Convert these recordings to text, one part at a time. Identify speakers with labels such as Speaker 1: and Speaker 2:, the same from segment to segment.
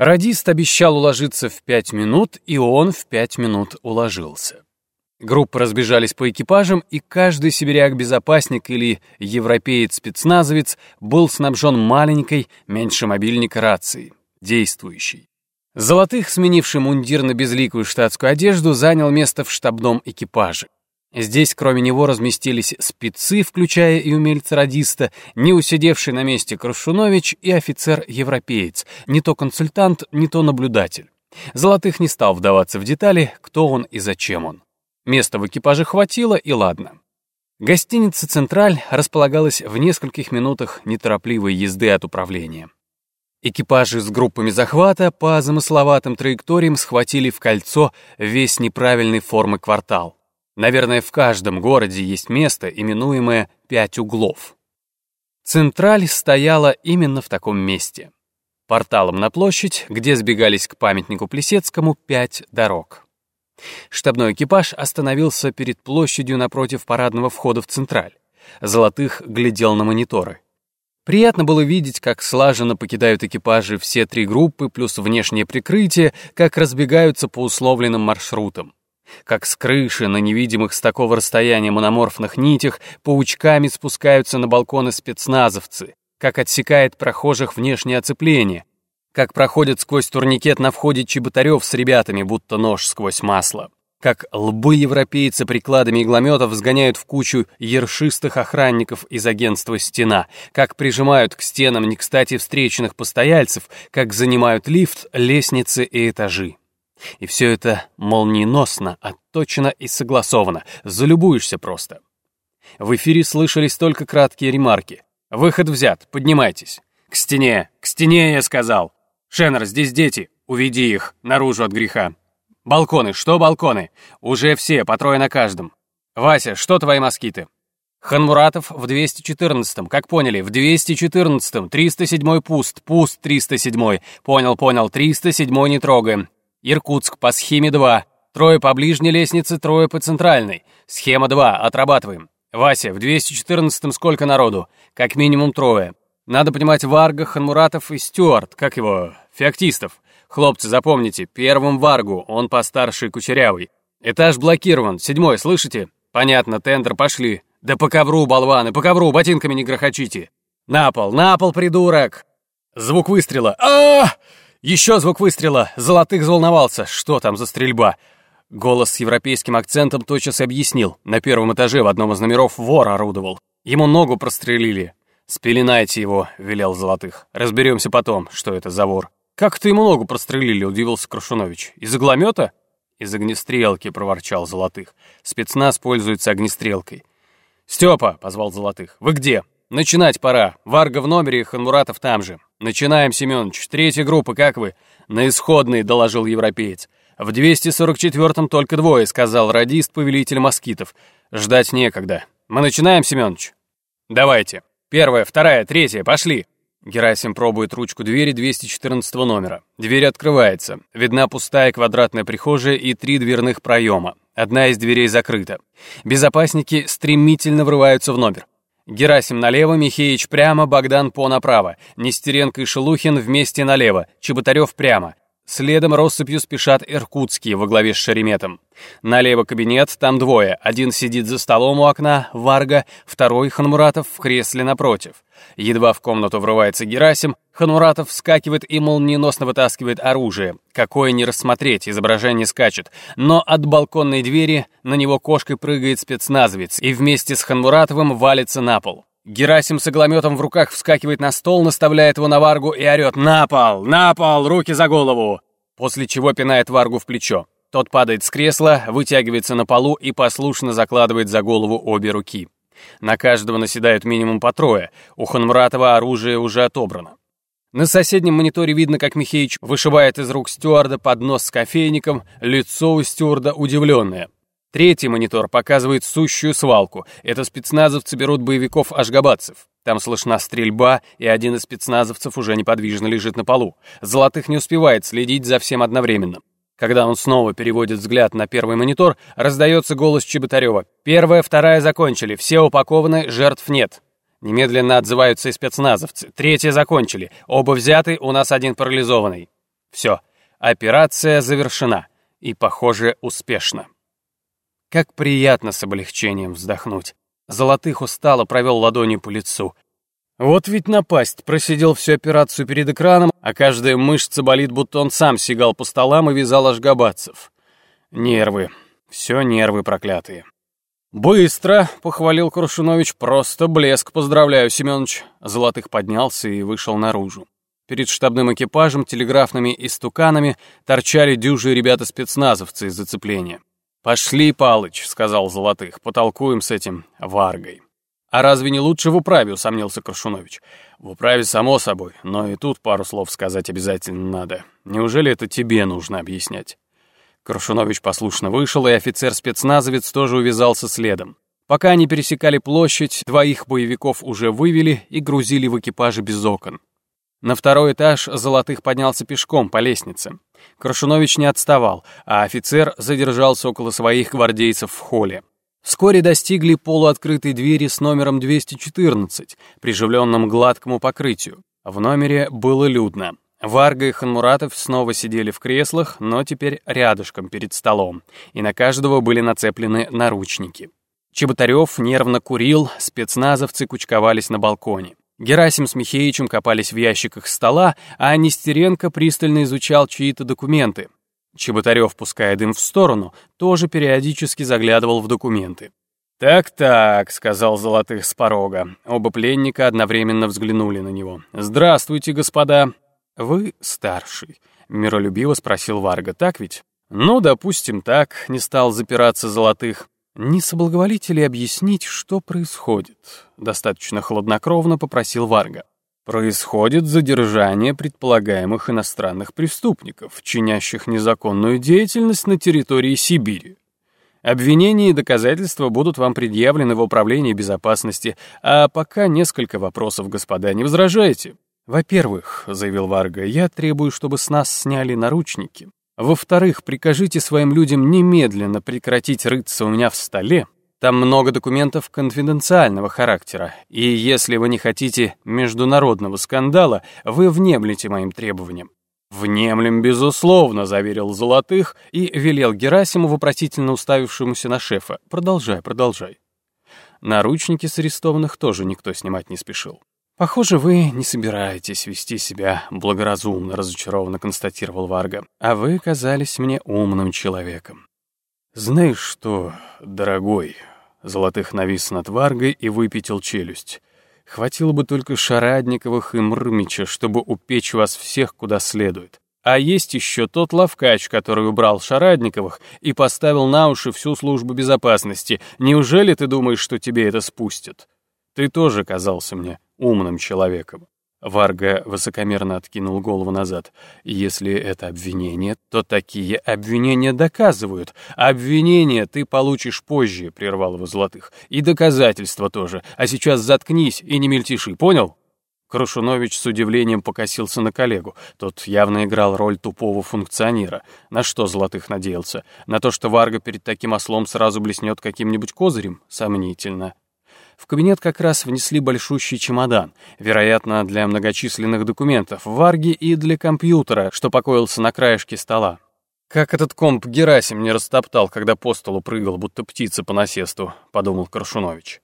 Speaker 1: Радист обещал уложиться в пять минут, и он в пять минут уложился. Группы разбежались по экипажам, и каждый сибиряк-безопасник или европеец-спецназовец был снабжен маленькой, меньше мобильника рацией, действующей. Золотых, сменивший мундир на безликую штатскую одежду, занял место в штабном экипаже. Здесь, кроме него, разместились спецы, включая и умельца-радиста, не усидевший на месте Крушунович и офицер-европеец, не то консультант, не то наблюдатель. Золотых не стал вдаваться в детали, кто он и зачем он. Места в экипаже хватило, и ладно. Гостиница «Централь» располагалась в нескольких минутах неторопливой езды от управления. Экипажи с группами захвата по замысловатым траекториям схватили в кольцо весь неправильной формы квартал. Наверное, в каждом городе есть место, именуемое «пять углов». Централь стояла именно в таком месте. Порталом на площадь, где сбегались к памятнику Плесецкому пять дорог. Штабной экипаж остановился перед площадью напротив парадного входа в Централь. Золотых глядел на мониторы. Приятно было видеть, как слаженно покидают экипажи все три группы плюс внешнее прикрытие, как разбегаются по условленным маршрутам. Как с крыши на невидимых с такого расстояния мономорфных нитях паучками спускаются на балконы спецназовцы, как отсекает прохожих внешнее оцепление, как проходит сквозь турникет на входе Чеботарев с ребятами, будто нож сквозь масло. Как лбы европейца прикладами иглометов сгоняют в кучу ершистых охранников из агентства «Стена», как прижимают к стенам не кстати встреченных постояльцев, как занимают лифт, лестницы и этажи. И все это молниеносно, отточено и согласовано, залюбуешься просто. В эфире слышались только краткие ремарки. «Выход взят, поднимайтесь». «К стене, к стене, я сказал!» «Шеннер, здесь дети. Уведи их наружу от греха». «Балконы, что балконы? Уже все, по трое на каждом». «Вася, что твои москиты?» Ханмуратов в 214-м, как поняли, в 214-м, 307-й пуст, пуст 307-й. Понял, понял, 307-й не трогаем. Иркутск по схеме 2. Трое по ближней лестнице, трое по центральной. Схема 2, отрабатываем. Вася, в 214-м сколько народу? Как минимум трое. Надо понимать Варга, Ханмуратов и Стюарт, как его, феоктистов. Хлопцы, запомните, первым Варгу, он постарше и кучерявый. Этаж блокирован, седьмой, слышите? Понятно, тендер, пошли. Да по ковру, болваны, по ковру, ботинками не грохочите. На пол, на пол, придурок! Звук выстрела. а, Еще звук выстрела. Золотых взволновался. Что там за стрельба? Голос с европейским акцентом тотчас объяснил. На первом этаже в одном из номеров вор орудовал. Ему ногу прострелили. «Спеленайте его», — велел Золотых. «Разберемся потом, что это за вор». «Как ты ему ногу прострелили?» — удивился Крушунович. «Из огнемета?» «Из огнестрелки», — проворчал Золотых. «Спецназ пользуется огнестрелкой». «Степа», — позвал Золотых, — «вы где?» «Начинать пора. Варга в номере, Ханмуратов там же». «Начинаем, Семенович. Третья группа, как вы?» «На исходной», — доложил европеец. «В 244-м только двое», — сказал радист-повелитель москитов. «Ждать некогда. Мы начинаем, Семенович?» «Давайте». Первая, вторая, третья, пошли!» Герасим пробует ручку двери 214 номера. Дверь открывается. Видна пустая квадратная прихожая и три дверных проема. Одна из дверей закрыта. Безопасники стремительно врываются в номер. Герасим налево, Михеич прямо, Богдан по направо. Нестеренко и Шелухин вместе налево, Чеботарев прямо. Следом россыпью спешат иркутские во главе с Шереметом. Налево кабинет, там двое. Один сидит за столом у окна, Варга, второй, Ханмуратов, в кресле напротив. Едва в комнату врывается Герасим, Ханмуратов вскакивает и молниеносно вытаскивает оружие. Какое не рассмотреть, изображение скачет. Но от балконной двери на него кошкой прыгает спецназовец и вместе с Ханмуратовым валится на пол. Герасим с иглометом в руках вскакивает на стол, наставляет его на Варгу и орет «На пол! На пол! Руки за голову!» После чего пинает Варгу в плечо. Тот падает с кресла, вытягивается на полу и послушно закладывает за голову обе руки. На каждого наседают минимум по трое. У Ханмратова оружие уже отобрано. На соседнем мониторе видно, как Михеич вышибает из рук стюарда поднос с кофейником, лицо у стюарда удивленное. Третий монитор показывает сущую свалку. Это спецназовцы берут боевиков-ашгабадцев. Там слышна стрельба, и один из спецназовцев уже неподвижно лежит на полу. Золотых не успевает следить за всем одновременно. Когда он снова переводит взгляд на первый монитор, раздается голос Чеботарева. «Первая, вторая закончили, все упакованы, жертв нет». Немедленно отзываются и спецназовцы. Третья закончили, оба взяты, у нас один парализованный. Все, операция завершена. И, похоже, успешно. Как приятно с облегчением вздохнуть. Золотых устало провел ладонью по лицу. Вот ведь напасть, просидел всю операцию перед экраном, а каждая мышца болит, будто он сам сигал по столам и вязал ашгабадцев. Нервы, все нервы проклятые. «Быстро!» — похвалил Крушунович. «Просто блеск! Поздравляю, Семёныч!» Золотых поднялся и вышел наружу. Перед штабным экипажем, телеграфными истуканами торчали дюжие ребята-спецназовцы из зацепления. «Пошли, Палыч», — сказал Золотых, — «потолкуем с этим Варгой». «А разве не лучше в управе?» — усомнился Крушунович. «В управе, само собой, но и тут пару слов сказать обязательно надо. Неужели это тебе нужно объяснять?» Крушунович послушно вышел, и офицер-спецназовец тоже увязался следом. Пока они пересекали площадь, двоих боевиков уже вывели и грузили в экипаже без окон. На второй этаж Золотых поднялся пешком по лестнице. Крашунович не отставал, а офицер задержался около своих гвардейцев в холле. Вскоре достигли полуоткрытой двери с номером 214, приживленным гладкому покрытию. В номере было людно. Варга и Ханмуратов снова сидели в креслах, но теперь рядышком перед столом, и на каждого были нацеплены наручники. Чеботарев нервно курил, спецназовцы кучковались на балконе. Герасим с Михеичем копались в ящиках стола, а Нестеренко пристально изучал чьи-то документы. Чеботарев, пуская дым в сторону, тоже периодически заглядывал в документы. «Так-так», — сказал Золотых с порога. Оба пленника одновременно взглянули на него. «Здравствуйте, господа». «Вы старший», — миролюбиво спросил Варга, «так ведь?» «Ну, допустим, так», — не стал запираться Золотых. «Не соблаговолите ли объяснить, что происходит?» Достаточно хладнокровно попросил Варга. «Происходит задержание предполагаемых иностранных преступников, чинящих незаконную деятельность на территории Сибири. Обвинения и доказательства будут вам предъявлены в Управлении безопасности, а пока несколько вопросов, господа, не возражаете?» «Во-первых», — заявил Варга, — «я требую, чтобы с нас сняли наручники. Во-вторых, прикажите своим людям немедленно прекратить рыться у меня в столе. Там много документов конфиденциального характера, и если вы не хотите международного скандала, вы внемлете моим требованиям. «Внемлем, безусловно», — заверил Золотых и велел Герасиму, вопросительно уставившемуся на шефа. «Продолжай, продолжай». Наручники с арестованных тоже никто снимать не спешил. «Похоже, вы не собираетесь вести себя благоразумно», — разочарованно констатировал Варга. «А вы казались мне умным человеком». «Знаешь что, дорогой?» Золотых навис над Варгой и выпятил челюсть. «Хватило бы только Шарадниковых и Мрмича, чтобы упечь вас всех куда следует. А есть еще тот лавкач, который убрал Шарадниковых и поставил на уши всю службу безопасности. Неужели ты думаешь, что тебе это спустят? Ты тоже казался мне умным человеком. Варга высокомерно откинул голову назад. «Если это обвинение, то такие обвинения доказывают. Обвинения ты получишь позже», — прервал его Золотых. «И доказательства тоже. А сейчас заткнись и не мельтеши, понял?» Крушунович с удивлением покосился на коллегу. Тот явно играл роль тупого функционера. На что Золотых надеялся? На то, что Варга перед таким ослом сразу блеснет каким-нибудь козырем? Сомнительно. В кабинет как раз внесли большущий чемодан, вероятно, для многочисленных документов, варги и для компьютера, что покоился на краешке стола. «Как этот комп Герасим не растоптал, когда по столу прыгал, будто птица по насесту», — подумал Крашунович.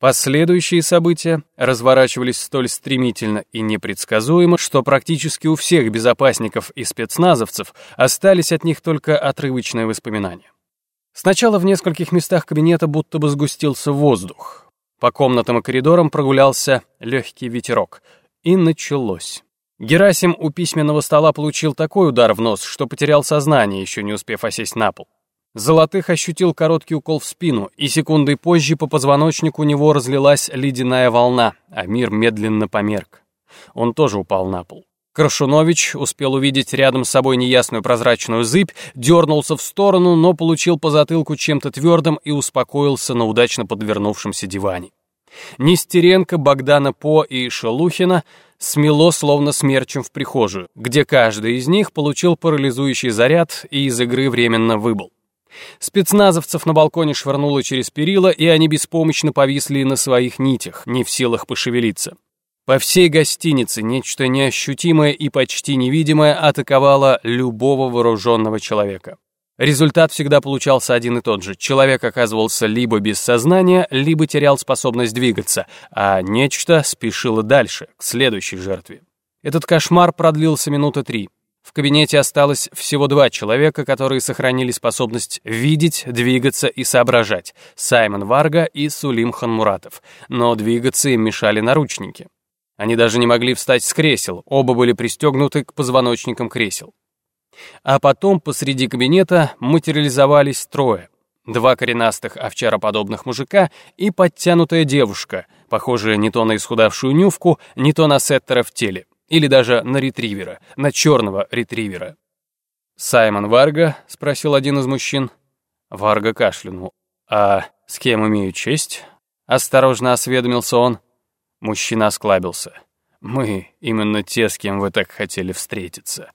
Speaker 1: Последующие события разворачивались столь стремительно и непредсказуемо, что практически у всех безопасников и спецназовцев остались от них только отрывочные воспоминания. Сначала в нескольких местах кабинета будто бы сгустился воздух. По комнатам и коридорам прогулялся легкий ветерок. И началось. Герасим у письменного стола получил такой удар в нос, что потерял сознание, еще не успев осесть на пол. Золотых ощутил короткий укол в спину, и секундой позже по позвоночнику у него разлилась ледяная волна, а мир медленно померк. Он тоже упал на пол. Крашунович успел увидеть рядом с собой неясную прозрачную зыбь, дернулся в сторону, но получил по затылку чем-то твердым и успокоился на удачно подвернувшемся диване. Нестеренко, Богдана По и Шелухина смело словно смерчем в прихожую, где каждый из них получил парализующий заряд и из игры временно выбыл. Спецназовцев на балконе швырнуло через перила, и они беспомощно повисли на своих нитях, не в силах пошевелиться. По всей гостинице нечто неощутимое и почти невидимое атаковало любого вооруженного человека. Результат всегда получался один и тот же. Человек оказывался либо без сознания, либо терял способность двигаться, а нечто спешило дальше, к следующей жертве. Этот кошмар продлился минуты три. В кабинете осталось всего два человека, которые сохранили способность видеть, двигаться и соображать — Саймон Варга и Сулим Ханмуратов, но двигаться им мешали наручники. Они даже не могли встать с кресел, оба были пристегнуты к позвоночникам кресел. А потом посреди кабинета материализовались трое. Два коренастых овчароподобных мужика и подтянутая девушка, похожая не то на исхудавшую нювку, не то на сеттера в теле, или даже на ретривера, на черного ретривера. «Саймон Варга?» — спросил один из мужчин. Варга кашлянул. «А с кем имею честь?» — осторожно осведомился он. Мужчина осклабился. «Мы именно те, с кем вы так хотели встретиться».